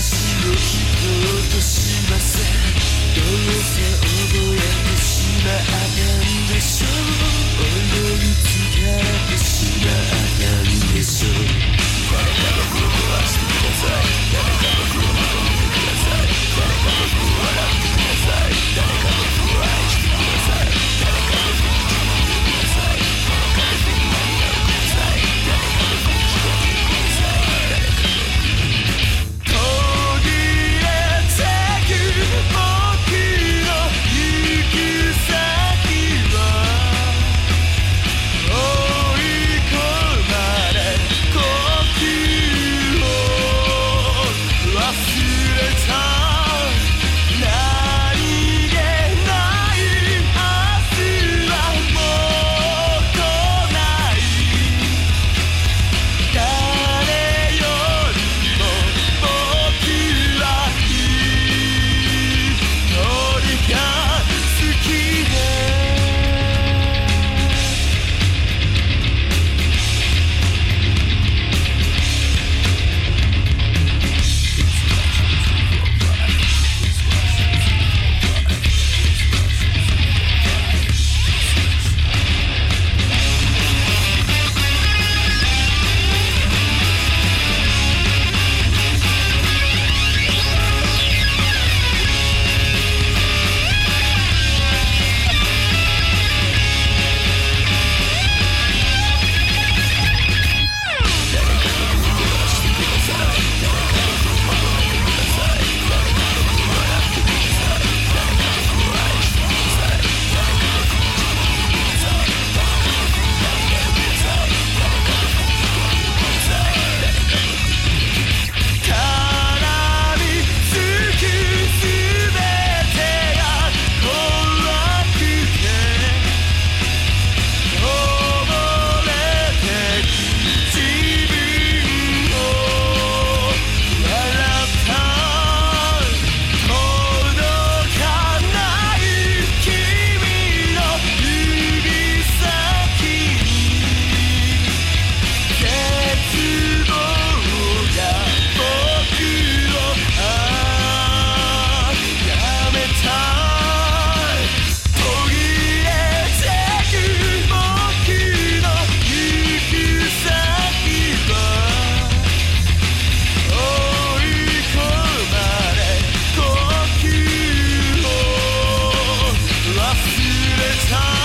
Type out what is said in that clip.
を引ことしません。どうせ覚えてしまったんでしょう。思いつかれてしまう time.